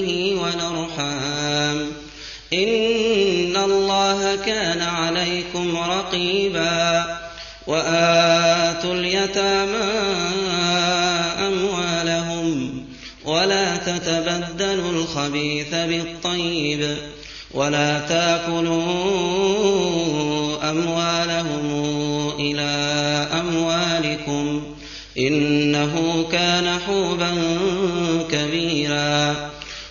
به والارحام ان الله كان عليكم رقيبا. واتوا اليتامى اموالهم ولا تتبدلوا الخبيث بالطيب. ولا تاكلوا اموالهم إلى اموالكم انه كان حوبا كبيرا.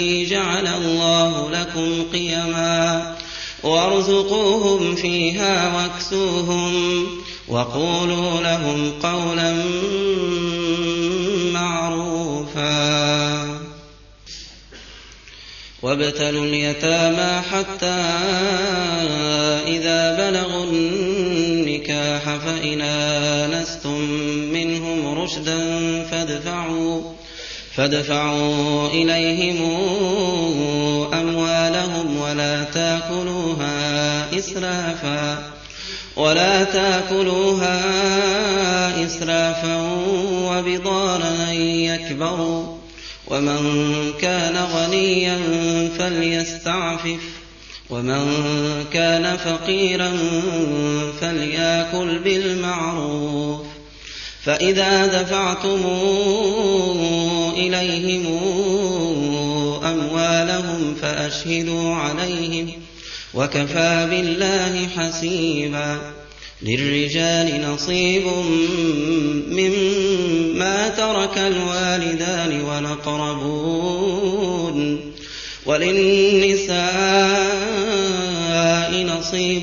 التي جعل الله لكم قيما وارزقوهم فيها واكسوهم وقولوا لهم قولا معروفا. وابتلوا اليتامى حتى إذا بلغوا النكاح فإن آنستم منهم رشدا فادفعوا فادفعوا إليهم أموالهم ولا تأكلوها إسرافا ولا تأكلوها إسرافا وبضارا يكبروا ومن كان غنيا فليستعفف ومن كان فقيرا فليأكل بالمعروف فإذا دفعتم إليهم أموالهم فأشهدوا عليهم وكفى بالله حسيبا للرجال نصيب مما ترك الوالدان والأقربون وللنساء نصيب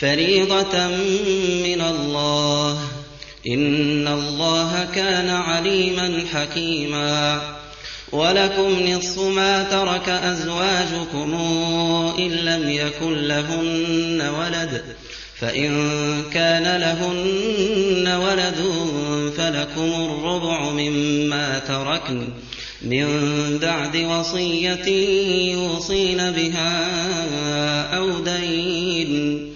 فريضة من الله. إن الله كان عليما حكيما. ولكم نصف ما ترك أزواجكم إن لم يكن لهن ولد. فإن كان لهن ولد فلكم الربع مما تركن. من بعد وصية يوصين بها أو دين.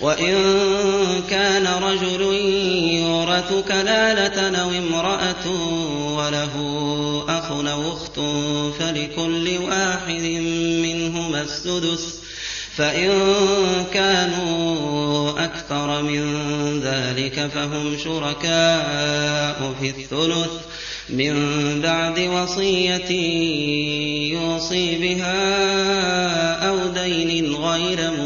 وإن كان رجل يورث كلالة أو امرأة وله أخ أو أخت فلكل واحد منهما السدس فإن كانوا أكثر من ذلك فهم شركاء في الثلث من بعد وصية يوصي بها أو دين غير مضار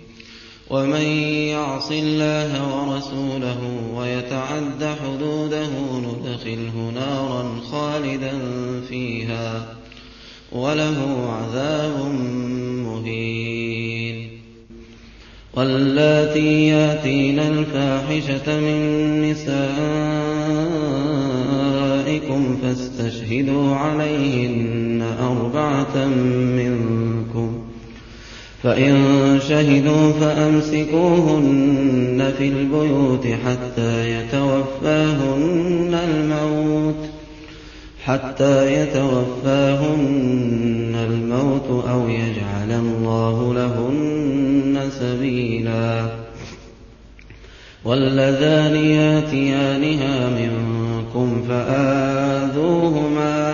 ومن يعص الله ورسوله ويتعد حدوده ندخله نارا خالدا فيها وله عذاب مهين. واللاتي ياتين الفاحشة من نسائكم فاستشهدوا عليهن أربعة منكم فإن شهدوا فأمسكوهن في البيوت حتى يتوفاهن الموت حتى يتوفاهن الموت أو يجعل الله لهن سبيلا. واللذان ياتيانها منكم فآذوهما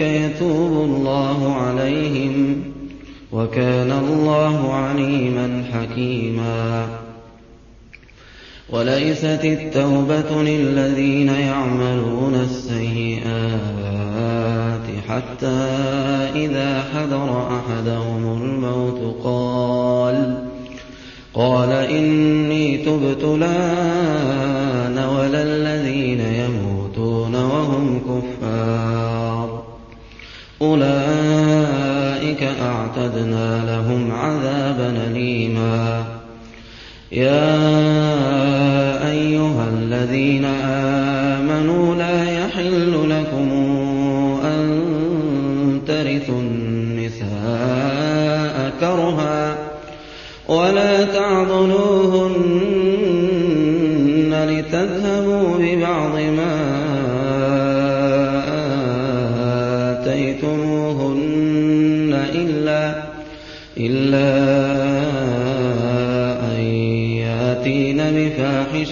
يتوب الله عليهم وكان الله عليما حكيما. وليست التوبة للذين يعملون السيئات حتى إذا حضر أحدهم الموت قال قال إني تبت الآن ولا الذين يموتون وهم كفار. أولئك أعتدنا لهم عذابا أليما. يا أيها الذين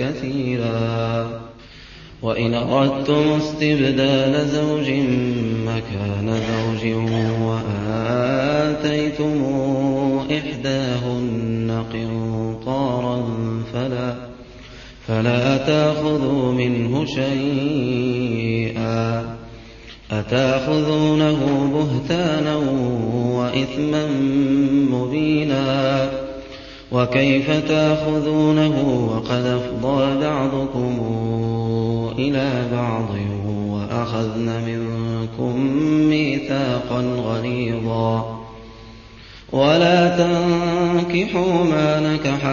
كثيرا. وإن أردتم استبدال زوج مكان زوج وآتيتم إحداهن قنطارا فلا فلا تأخذوا منه شيئا. أتأخذونه بهتانا وإثما مبينا. وكيف تأخذونه وقد أفضى بعضكم إلى بعض وأخذن منكم ميثاقا غليظا ولا تنكحوا ما نكح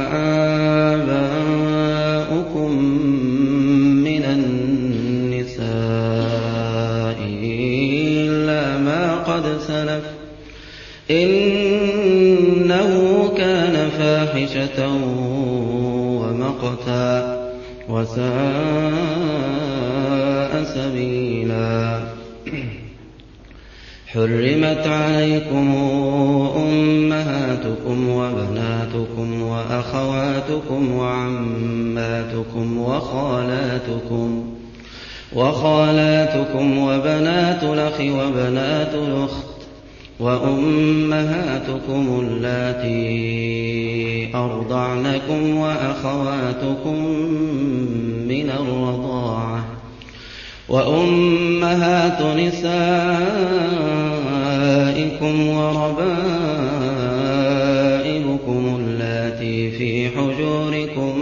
آباؤكم من النساء إلا ما قد سلف إنه فاحشة ومقتا وساء سبيلا. حرمت عليكم أمهاتكم وبناتكم وأخواتكم وعماتكم وخالاتكم وخالاتكم وبنات الأخ وبنات الأخت وأمهاتكم اللاتي أرضعنكم وأخواتكم من الرضاعة وأمهات نسائكم وربائبكم اللاتي في حجوركم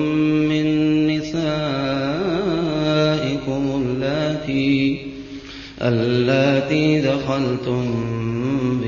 من نسائكم اللاتي اللاتي دخلتم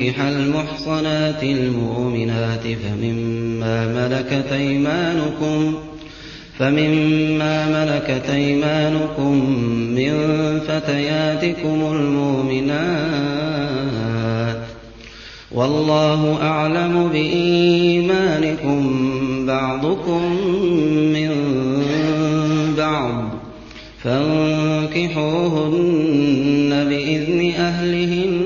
ينكح المحصنات المؤمنات فمما ملكت أيمانكم فمما ملكت أيمانكم من فتياتكم المؤمنات والله أعلم بإيمانكم بعضكم من بعض فانكحوهن بإذن أهلهن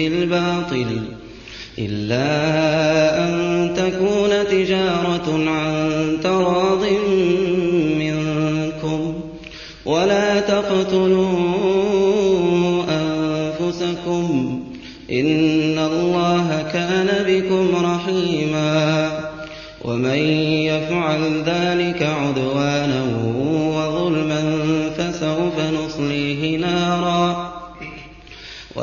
بالباطل إلا أن تكون تجارة عن تراض منكم ولا تقتلوا أنفسكم إن الله كان بكم رحيما ومن يفعل ذلك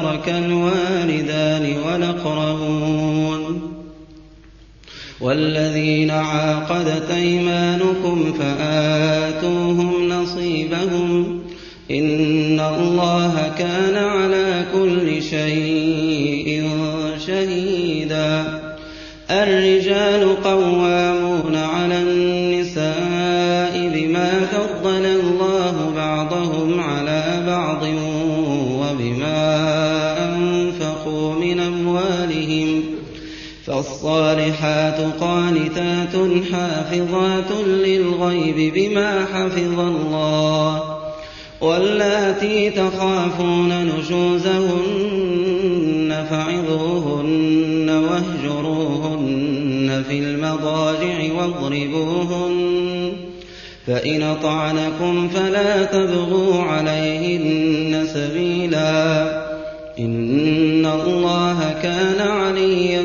ترك الوالدان والاقربون والذين عاقدت ايمانكم فاتوهم نصيبهم ان الله كان على كل شيء فالصالحات قانتات حافظات للغيب بما حفظ الله واللاتي تخافون نشوزهن فعظوهن واهجروهن في المضاجع واضربوهن فإن أطعنكم فلا تبغوا عليهن سبيلا إن الله كان عليا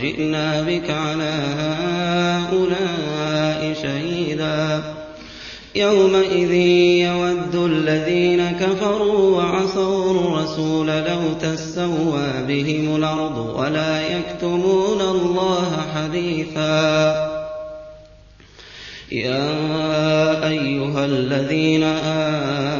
وجئنا بك على هؤلاء شهيدا. يومئذ يود الذين كفروا وعصوا الرسول لو تسوى بهم الأرض ولا يكتمون الله حديثا. يا أيها الذين آمنوا لا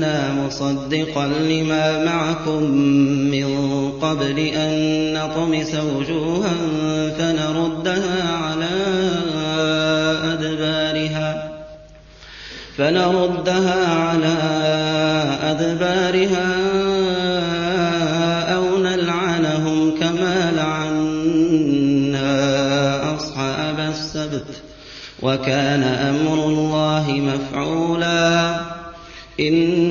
مصدقا لما معكم من قبل أن نطمس وجوها فنردها على أدبارها. فنردها على أدبارها أو نلعنهم كما لعنا أصحاب السبت. وكان أمر الله مفعولا. إن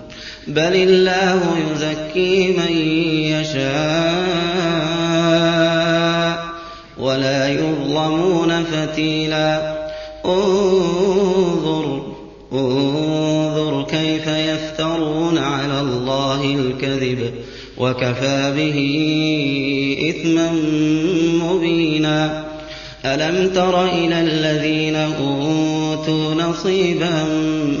بل الله يزكي من يشاء ولا يظلمون فتيلا انظر انظر كيف يفترون على الله الكذب وكفى به إثما مبينا ألم تر إلى الذين أوتوا نصيبا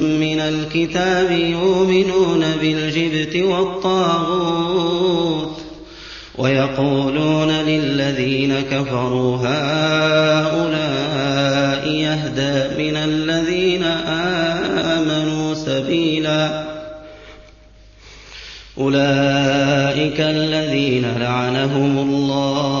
من الكتاب يؤمنون بالجبت والطاغوت ويقولون للذين كفروا هؤلاء يهدى من الذين آمنوا سبيلا أولئك الذين لعنهم الله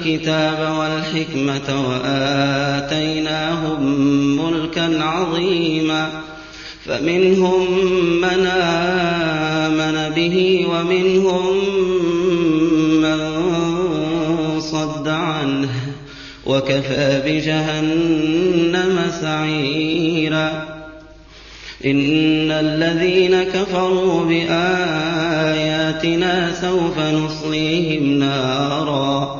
الكتاب والحكمة وآتيناهم ملكا عظيما فمنهم من آمن به ومنهم من صد عنه وكفى بجهنم سعيرا إن الذين كفروا بآياتنا سوف نصليهم نارا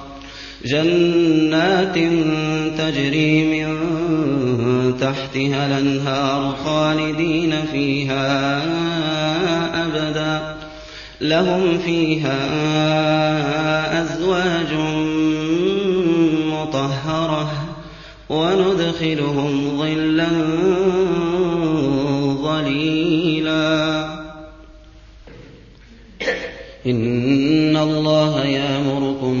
جنات تجري من تحتها الأنهار خالدين فيها أبدا. لهم فيها أزواج مطهرة وندخلهم ظلا ظليلا. إن الله يأمركم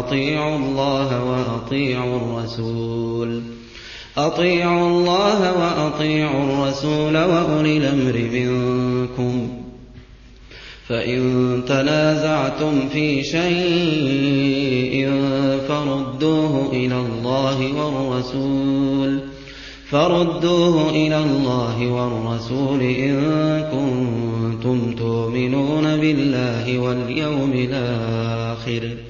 أطيعوا الله وأطيعوا الرسول. أطيعوا الله وأطيعوا الرسول وأولي الأمر منكم. فإن تنازعتم في شيء فردوه إلى الله والرسول. فردوه إلى الله والرسول إن كنتم تؤمنون بالله واليوم الآخر.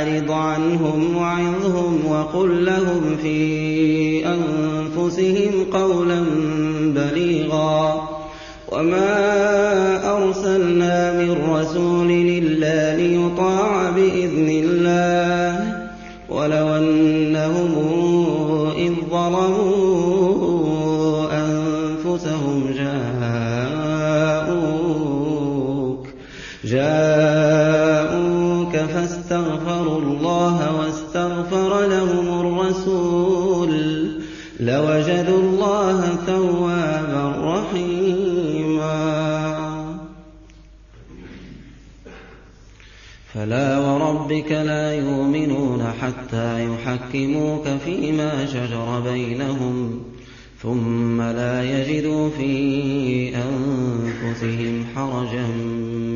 فأعرض عنهم وعظهم وقل لهم في أنفسهم قولا بليغا. وما أرسلنا من رسول إلا ليطاع بإذن الله. ولو أنهم ظَلَمُوا أَنفُسَهُمْ جَاءُوكَ جاءوك فاستغفروا وَرَبِّكَ لَا يُؤْمِنُونَ حَتَّىٰ يُحَكِّمُوكَ فِيمَا شَجَرَ بَيْنَهُمْ ثُمَّ لَا يَجِدُوا فِي أَنفُسِهِمْ حَرَجًا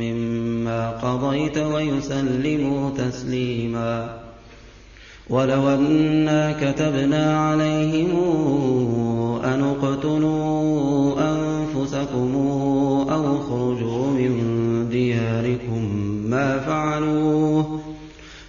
مِّمَّا قَضَيْتَ وَيُسَلِّمُوا تَسْلِيمًا. وَلَوْ أَنَّا كَتَبْنَا عَلَيْهِمْ أَنِ اقْتُلُوا أَنفُسَكُمْ أَوْ اخْرُجُوا مِن دِيَارِكُم مَّا فَعَلُوهُ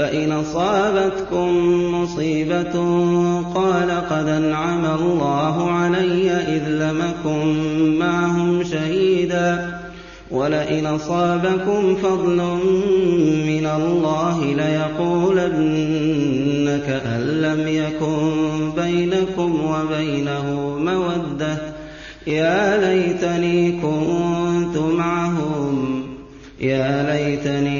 فَإِنْ أَصَابَتْكُم مُّصِيبَةٌ قَالَ قَدْ أَنْعَمَ اللَّهُ عَلَيَّ إِذْ لَمْ أَكُن مَّعَهُمْ شَهِيدًا وَلَئِنْ أَصَابَكُمْ فَضْلٌ مِّنَ اللَّهِ لَيَقُولَنَّ كَأَن لَّمْ يَكُن بَيْنَكُمْ وَبَيْنَهُ مَوَدَّةٌ يَا لَيْتَنِي كُنتُ مَعَهُمْ يَا لَيْتَنِي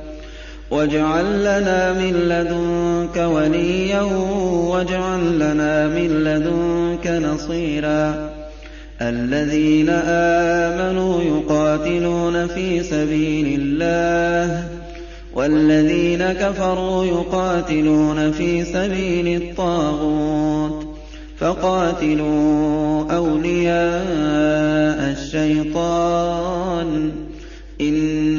وَاجْعَل لَّنَا مِن لَّدُنكَ وَلِيًّا وَاجْعَل لَّنَا مِن لَّدُنكَ نَصِيرًا. الَّذِينَ آمَنُوا يُقَاتِلُونَ فِي سَبِيلِ اللَّهِ وَالَّذِينَ كَفَرُوا يُقَاتِلُونَ فِي سَبِيلِ الطَّاغُوتِ. فَقَاتِلُوا أَوْلِيَاءَ الشَّيْطَانِ ۖ.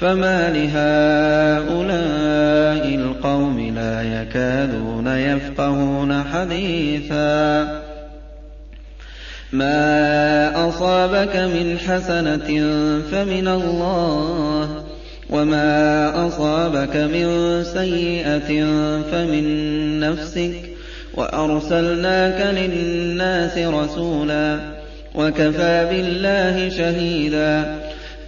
فَمَالِ هَٰؤُلَاءِ الْقَوْمِ لَا يَكَادُونَ يَفْقَهُونَ حَدِيثًا. مَا أَصَابَكَ مِنْ حَسَنَةٍ فَمِنَ اللَّهِ ۖ وَمَا أَصَابَكَ مِن سَيِّئَةٍ فَمِن نَّفْسِكَ ۚ. وَأَرْسَلْنَاكَ لِلنَّاسِ رَسُولًا ۚ وَكَفَىٰ بِاللَّهِ شَهِيدًا.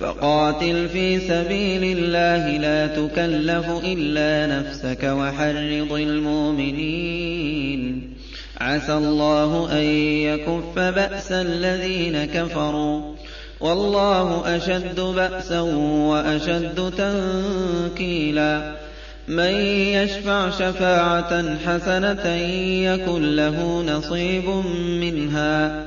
فَقَاتِلْ فِي سَبِيلِ اللَّهِ لَا تُكَلَّفُ إِلَّا نَفْسَكَ وَحَرِّضِ الْمُؤْمِنِينَ. عَسَى اللَّهُ أَن يَكُفَّ بَأْسَ الَّذِينَ كَفَرُوا. وَاللَّهُ أَشَدُّ بَأْسًا وَأَشَدُّ تَنكِيلًا. مَّن يَشْفَعْ شَفَاعَةً حَسَنَةً يَكُن لَّهُ نَصِيبٌ مِّنْهَا.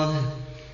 ۖ؟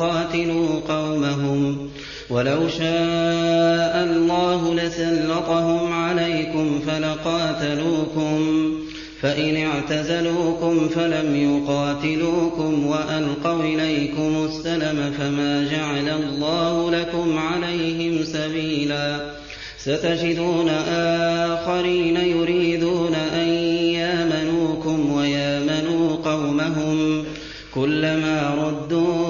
أَوْ يُقَاتِلُوا قَوْمَهُمْ ۚ وَلَوْ شَاءَ اللَّهُ لَسَلَّطَهُمْ عَلَيْكُمْ فَلَقَاتَلُوكُمْ فإن اعتزلوكم فلم يقاتلوكم وألقوا إليكم السلم فما جعل الله لكم عليهم سبيلا. ستجدون آخرين يريدون أن يامنوكم ويامنوا قومهم كلما ردوا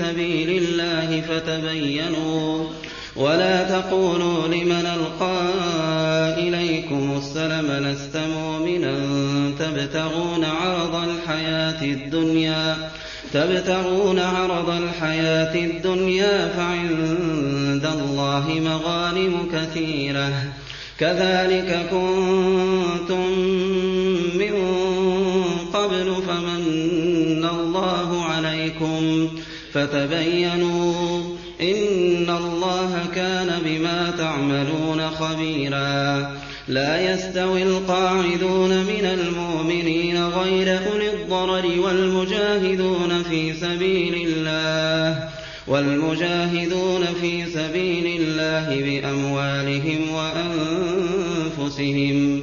سبيل الله فتبينوا. ولا تقولوا لمن ألقى إليكم السلم لست مؤمنا. تبتغون عرض الحياة الدنيا تبتغون عرض الحياة الدنيا فعند الله مغانم كثيرة. كذلك كنتم من قبل فمن الله عليكم. فتبينوا إن الله كان بما تعملون خبيرا. لا يستوي القاعدون من المؤمنين غير أولي الضرر والمجاهدون في سبيل الله والمجاهدون في سبيل الله بأموالهم وأنفسهم.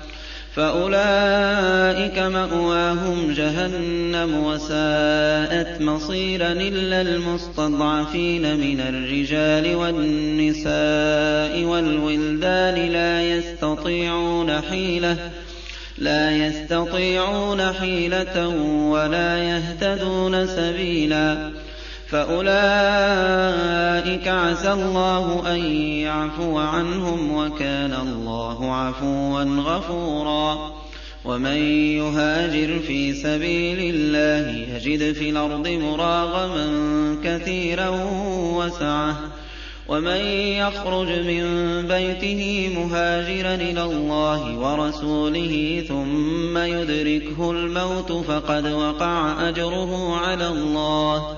فأولئك مأواهم جهنم وساءت مصيرا إلا المستضعفين من الرجال والنساء والولدان لا يستطيعون حيلة ولا يهتدون سبيلا فأولئك عسى الله أن يعفو عنهم وكان الله عفوا غفورا. ومن يهاجر في سبيل الله يجد في الأرض مراغما كثيرا وسعه. ومن يخرج من بيته مهاجرا إلى الله ورسوله ثم يدركه الموت فقد وقع أجره على الله.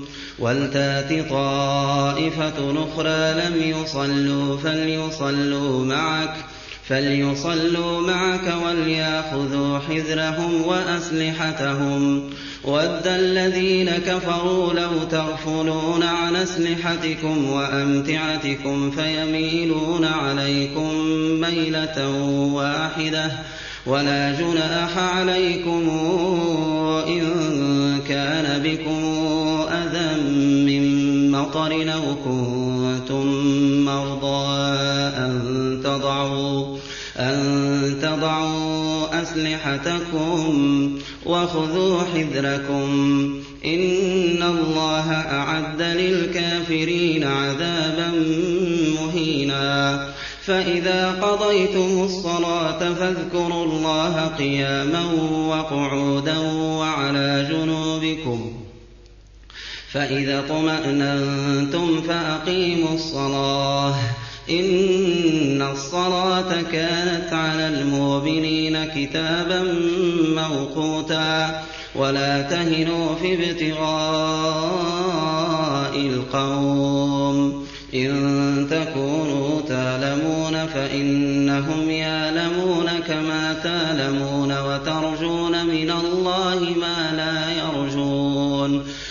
ولتات طائفة أخرى لم يصلوا فليصلوا معك فليصلوا معك وليأخذوا حذرهم وأسلحتهم. وَدَّ الَّذِينَ كَفَرُوا لَوْ تَغْفُلُونَ عَنْ أَسْلِحَتِكُمْ وَأَمْتِعَتِكُمْ فَيَمِيلُونَ عَلَيْكُم مَّيْلَةً وَاحِدَةً وَلَا جُنَاحَ عَلَيْكُمْ إِن مَّطَرٍ أَوْ كُنتُم مَّرْضَىٰ أَن تَضَعُوا أن تضعوا أسلحتكم وخذوا حذركم. إن الله أعد للكافرين عذابا مهينا. فإذا قضيتم الصلاة فاذكروا الله قياما وقعودا وعلى جنوبكم. فإذا اطمأننتم فأقيموا الصلاة. إن الصلاة كانت على المؤمنين كتابا موقوتا. ولا تهنوا في ابتغاء القوم. إن تكونوا تعلمون فإنهم يعلمون كما تعلمون وترجون من الله ما لا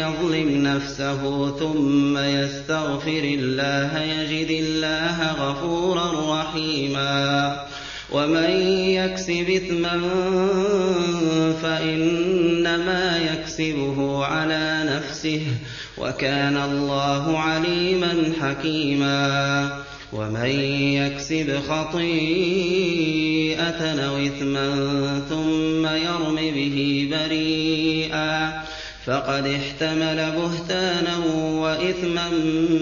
يَظْلِمْ نَفْسَهُ ثُمَّ يَسْتَغْفِرِ اللَّهَ يَجِدِ اللَّهَ غَفُورًا رَّحِيمًا. ومن يكسب إثما فإنما يكسبه على نفسه وكان الله عليما حكيما. ومن يكسب خطيئة أو إثما ثم يرم به بريئا فقد احتمل بهتانا وإثما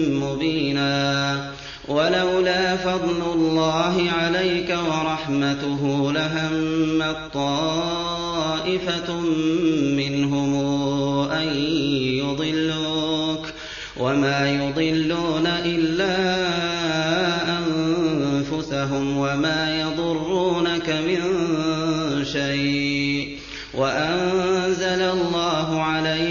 مبينا. وَلَوْلَا فَضْلُ اللَّهِ عَلَيْكَ وَرَحْمَتُهُ لَهَمَّت طَّائِفَةٌ مِّنْهُمْ أَن يُضِلُّوكَ. وَمَا يُضِلُّونَ إِلَّا أَنفُسَهُمْ وَمَا يَضُرُّونَكَ مِن شَيْءٍ.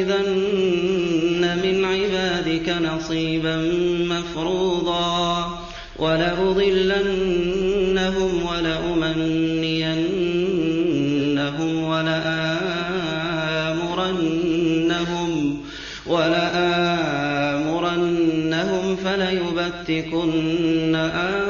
لأتخذن من عبادك نصيبا مفروضا ولأضلنهم ولأمنينهم ولآمرنهم ولآمرنهم فليبتكن آذان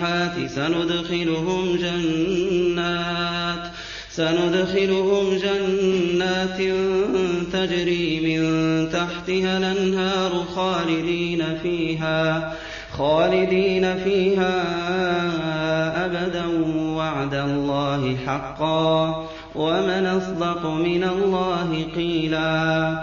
الصالحات سندخلهم جنات سندخلهم جنات تجري من تحتها الأنهار خالدين فيها خالدين فيها أبدا وعد الله حقا ومن أصدق من الله قيلا.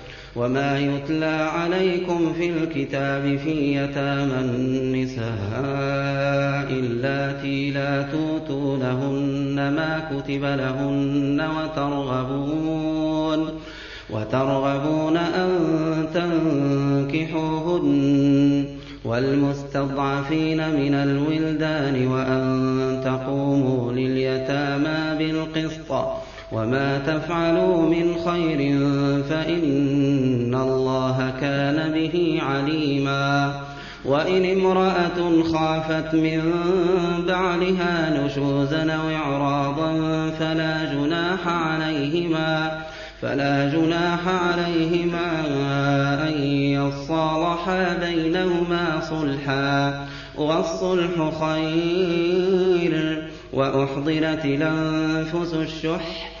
وما يتلى عليكم في الكتاب في يتامى النساء اللاتي لا توتونهن ما كتب لهن وترغبون وترغبون أن تنكحوهن والمستضعفين من الولدان وأن تقوموا لليتامى بالقسط وما تفعلوا من خير فإن الله كان به عليما وإن امرأة خافت من بعلها نشوزا أو إعراضا فلا جناح عليهما فلا جناح عليهما أن يصالحا بينهما صلحا والصلح خير وأحضرت الأنفس الشح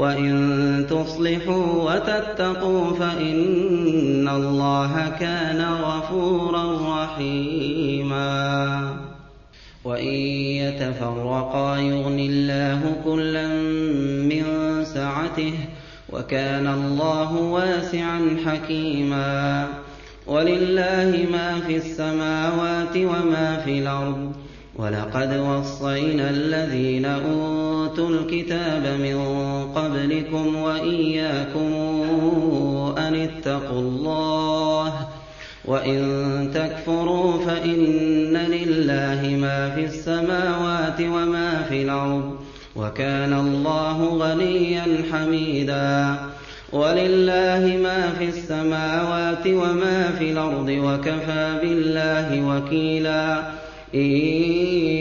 وإن تصلحوا وتتقوا فإن الله كان غفورا رحيما. وإن يتفرقا يغن الله كلا من سعته وكان الله واسعا حكيما. ولله ما في السماوات وما في الأرض وَلَقَدْ وَصَّيْنَا الَّذِينَ أُوتُوا الْكِتَابَ مِن قَبْلِكُمْ وَإِيَّاكُمْ أَنِ اتَّقُوا اللَّهَ ۚ وَإِن تَكْفُرُوا فَإِنَّ لِلَّهِ مَا فِي السَّمَاوَاتِ وَمَا فِي الْأَرْضِ ۚ وَكَانَ اللَّهُ غَنِيًّا حَمِيدًا وَلِلَّهِ مَا فِي السَّمَاوَاتِ وَمَا فِي الْأَرْضِ ۚ وَكَفَىٰ بِاللَّهِ وَكِيلًا إِن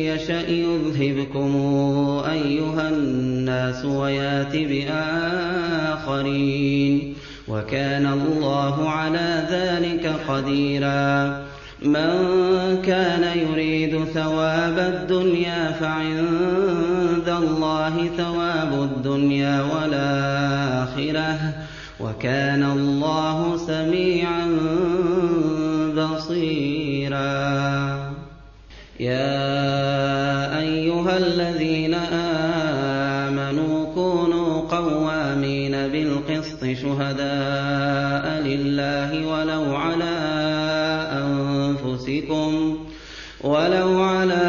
يَشَأْ يُذْهِبْكُمْ أَيُّهَا النَّاسُ وَيَأْتِ بِآخَرِينَ وَكَانَ اللَّهُ عَلَىٰ ذَٰلِكَ قَدِيرًا مَن كَانَ يُرِيدُ ثَوَابَ الدُّنْيَا فَعِندَ اللَّهِ ثَوَابُ الدُّنْيَا وَالْآخِرَةِ ۚ وَكَانَ اللَّهُ سَمِيعًا قَوَّامِينَ بِالْقِسْطِ شُهَدَاءَ لِلَّهِ وَلَوْ عَلَىٰ أَنفُسِكُمْ ولو على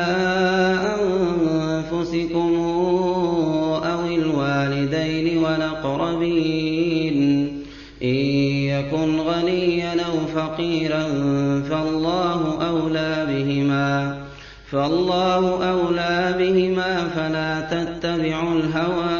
أنفسكم أو الوالدين والأقربين. إن يكن غنيا أو فقيرا فالله أولى بهما فالله أولى بهما فلا تتبعوا الهوى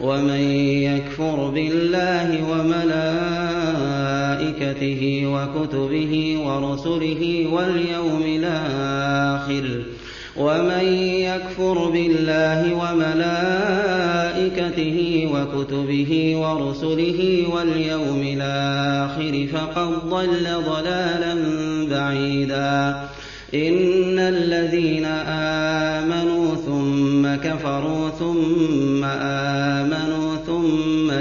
ومن يكفر بالله وملائكته وكتبه ورسله واليوم الآخر ومن يكفر بالله وملائكته وكتبه ورسله واليوم الآخر فقد ضل ضلالا بعيدا. إن الذين آمنوا ثم كفروا ثم آمنوا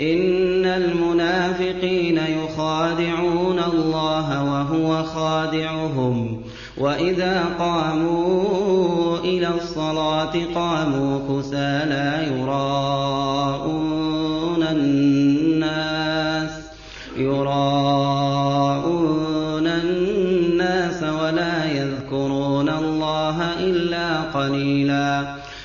إِنَّ الْمُنَافِقِينَ يُخَادِعُونَ اللَّهَ وَهُوَ خَادِعُهُمْ. وَإِذَا قَامُوا إِلَى الصَّلَاةِ قَامُوا كُسَالَىٰ يُرَاءُونَ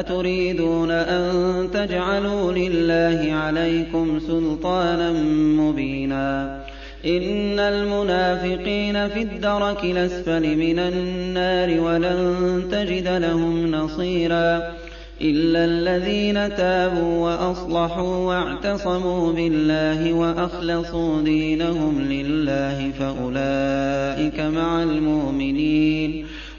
أَتُرِيدُونَ أَن تَجْعَلُوا لِلَّهِ عَلَيْكُمْ سُلْطَانًا مُّبِينًا إِنَّ الْمُنَافِقِينَ فِي الدَّرَكِ الْأَسْفَلِ مِنَ النَّارِ وَلَن تَجِدَ لَهُمْ نَصِيرًا إِلَّا الَّذِينَ تَابُوا وَأَصْلَحُوا وَاعْتَصَمُوا بِاللَّهِ وَأَخْلَصُوا دِينَهُمْ لِلَّهِ فَأُولَٰئِكَ مَعَ الْمُؤْمِنِينَ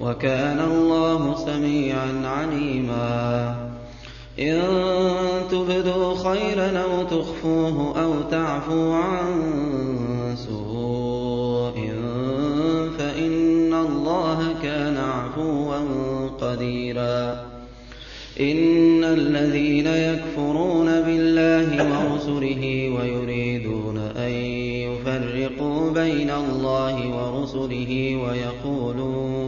وَكَانَ اللَّهُ سَمِيعًا عَلِيمًا. إِن تُبْدُوا خَيْرًا أَوْ تُخْفُوهُ أَوْ تَعْفُوا عَن سُوءٍ فَإِنَّ اللَّهَ كَانَ عَفُوًّا قَدِيرًا. إِنَّ الَّذِينَ يَكْفُرُونَ بِاللَّهِ وَرُسُلِهِ وَيُرِيدُونَ أَن يُفَرِّقُوا بَيْنَ اللَّهِ وَرُسُلِهِ وَيَقُولُونَ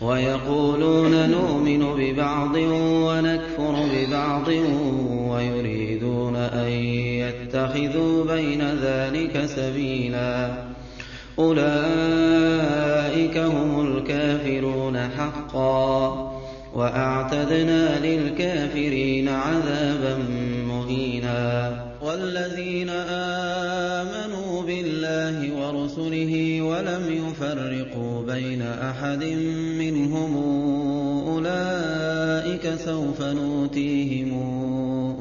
وَيَقُولُونَ نُؤْمِنُ بِبَعْضٍ وَنَكْفُرُ بِبَعْضٍ وَيُرِيدُونَ أَن يَتَّخِذُوا بَيْنَ ذَٰلِكَ سَبِيلًا. أُولَٰئِكَ هُمُ الْكَافِرُونَ حَقًّا. وَأَعْتَدْنَا لِلْكَافِرِينَ عَذَابًا مُّهِينًا. وَالَّذِينَ آمَنُوا بِاللَّهِ وَرُسُلِهِ وَلَمْ يُفَرِّقُوا بَيْنَ أَحَدٍ مِّنْهُمْ أُولَٰئِكَ سَوْفَ نُؤْتِيهِمْ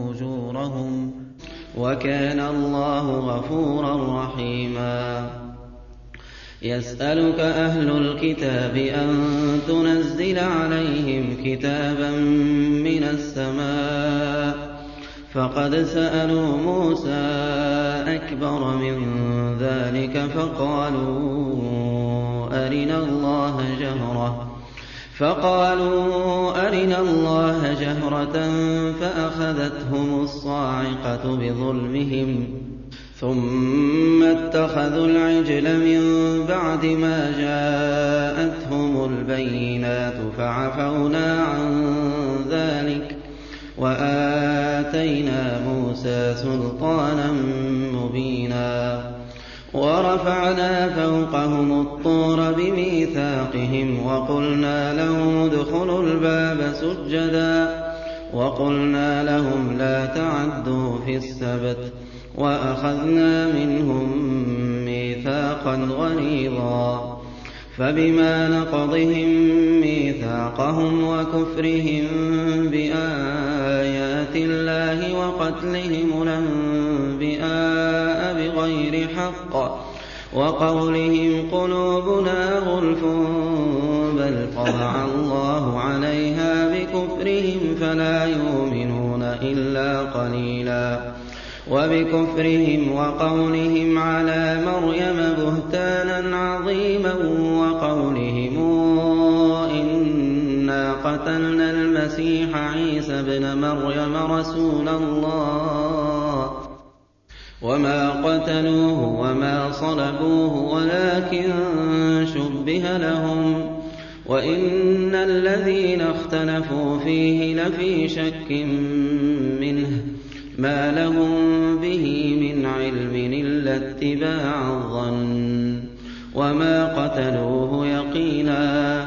أُجُورَهُمْ ۗ وَكَانَ اللَّهُ غَفُورًا رَّحِيمًا. يَسْأَلُكَ أَهْلُ الْكِتَابِ أَن تُنَزِّلَ عَلَيْهِمْ كِتَابًا مِّنَ السَّمَاءِ ۚ فَقَدْ سَأَلُوا مُوسَىٰ أَكْبَرَ مِن ذَٰلِكَ فَقَالُوا أَرِنَا اللَّهَ جَهْرَةً. فَأَخَذَتْهُمُ الصَّاعِقَةُ بِظُلْمِهِمْ ثُمَّ اتَّخَذُوا الْعِجْلَ مِن بَعْدِ مَا جَاءَتْهُمُ الْبَيِّنَاتُ فَعَفَوْنَا عَن ذَٰلِكَ وَآتَيْنَا مُوسَىٰ سُلْطَانًا مُّبِينًا وَرَفَعْنَا فَوْقَهُمُ الطُّورَ بِمِيثَاقِهِمْ وَقُلْنَا لَهُمُ ادْخُلُوا الْبَابَ سُجَّدًا وَقُلْنَا لَهُمْ لَا تَعْدُوا فِي السَّبْتِ وَأَخَذْنَا مِنْهُم مِّيثَاقًا غَلِيظًا فَبِمَا نَقْضِهِم مِّيثَاقَهُمْ وَكُفْرِهِم بِآيَاتِ اللَّهِ وَقَتْلِهِمُ الْأَنبِيَاءَ بالحق وقولهم قلوبنا غلف بل طبع الله عليها بكفرهم فلا يؤمنون إلا قليلا وبكفرهم وقولهم على مريم بهتانا عظيما وقولهم قتلنا المسيح عيسى ابن مريم رسول الله. وما قتلوه وما صلبوه ولكن شبه لهم. وإن الذين اختلفوا فيه لفي شك منه. ما لهم به من علم إلا اتباع الظن. وما قتلوه يقينا.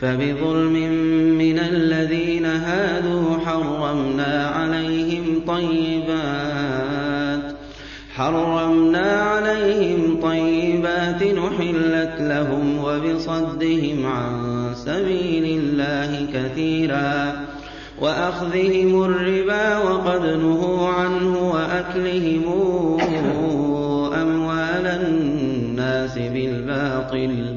فبظلم من الذين هادوا حرمنا عليهم طيبات حرمنا عليهم طيبات نحلت لهم وبصدهم عن سبيل الله كثيرا وأخذهم الربا وقد نهوا عنه وأكلهم أموال الناس بالباطل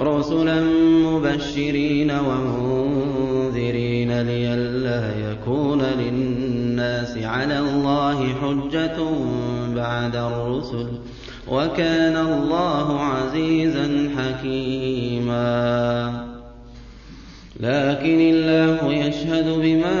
رسلا مبشرين ومنذرين لئلا يكون للناس على الله حجة بعد الرسل وكان الله عزيزا حكيما. لكن الله يشهد بما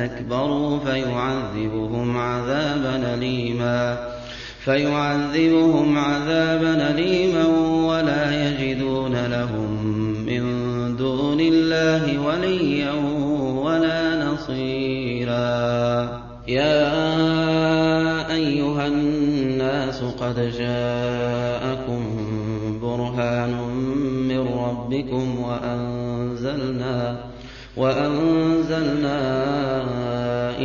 واستكبروا فيعذبهم عذابا أليما. فيعذبهم عذابا أليما ولا يجدون لهم من دون الله وليا ولا نصيرا. يا أيها الناس قد جاءكم برهان من ربكم وأنزلنا وأنزلنا